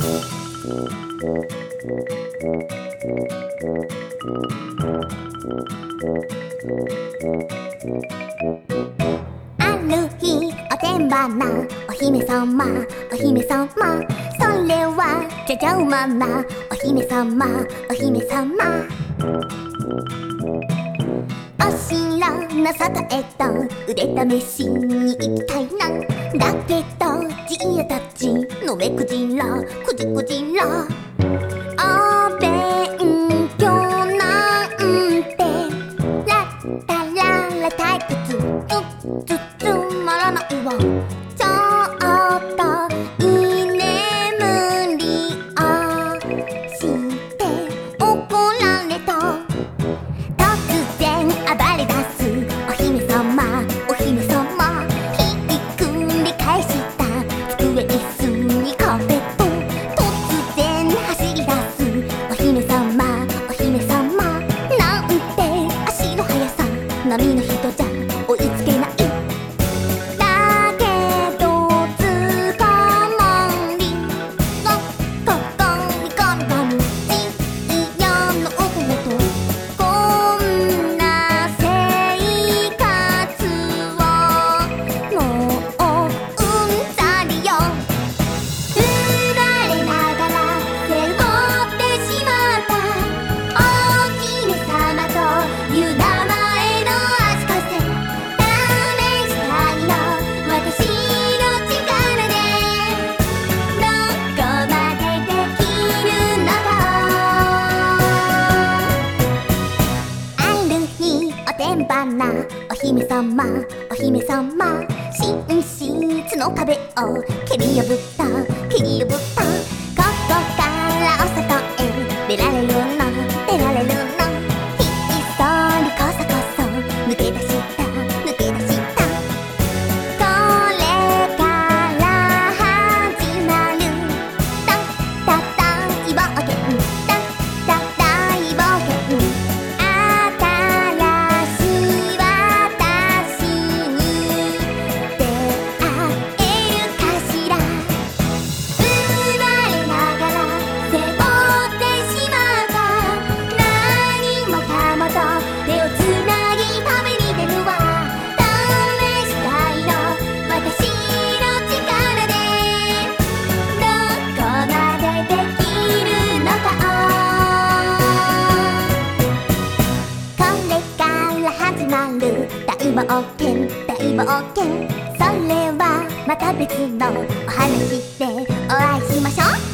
ある日おてんばなお姫様お姫様。それはじゃじゃうま。なお姫様お姫様。おしろの外へと腕試しに行きたいな。だけどの目くじらくじくじら波の。日海花お姫様お姫様寝室の壁を蹴り破った蹴り破った。ここからお外へ出られよなる大冒険大冒険それはまた別のお話でお会いしましょう。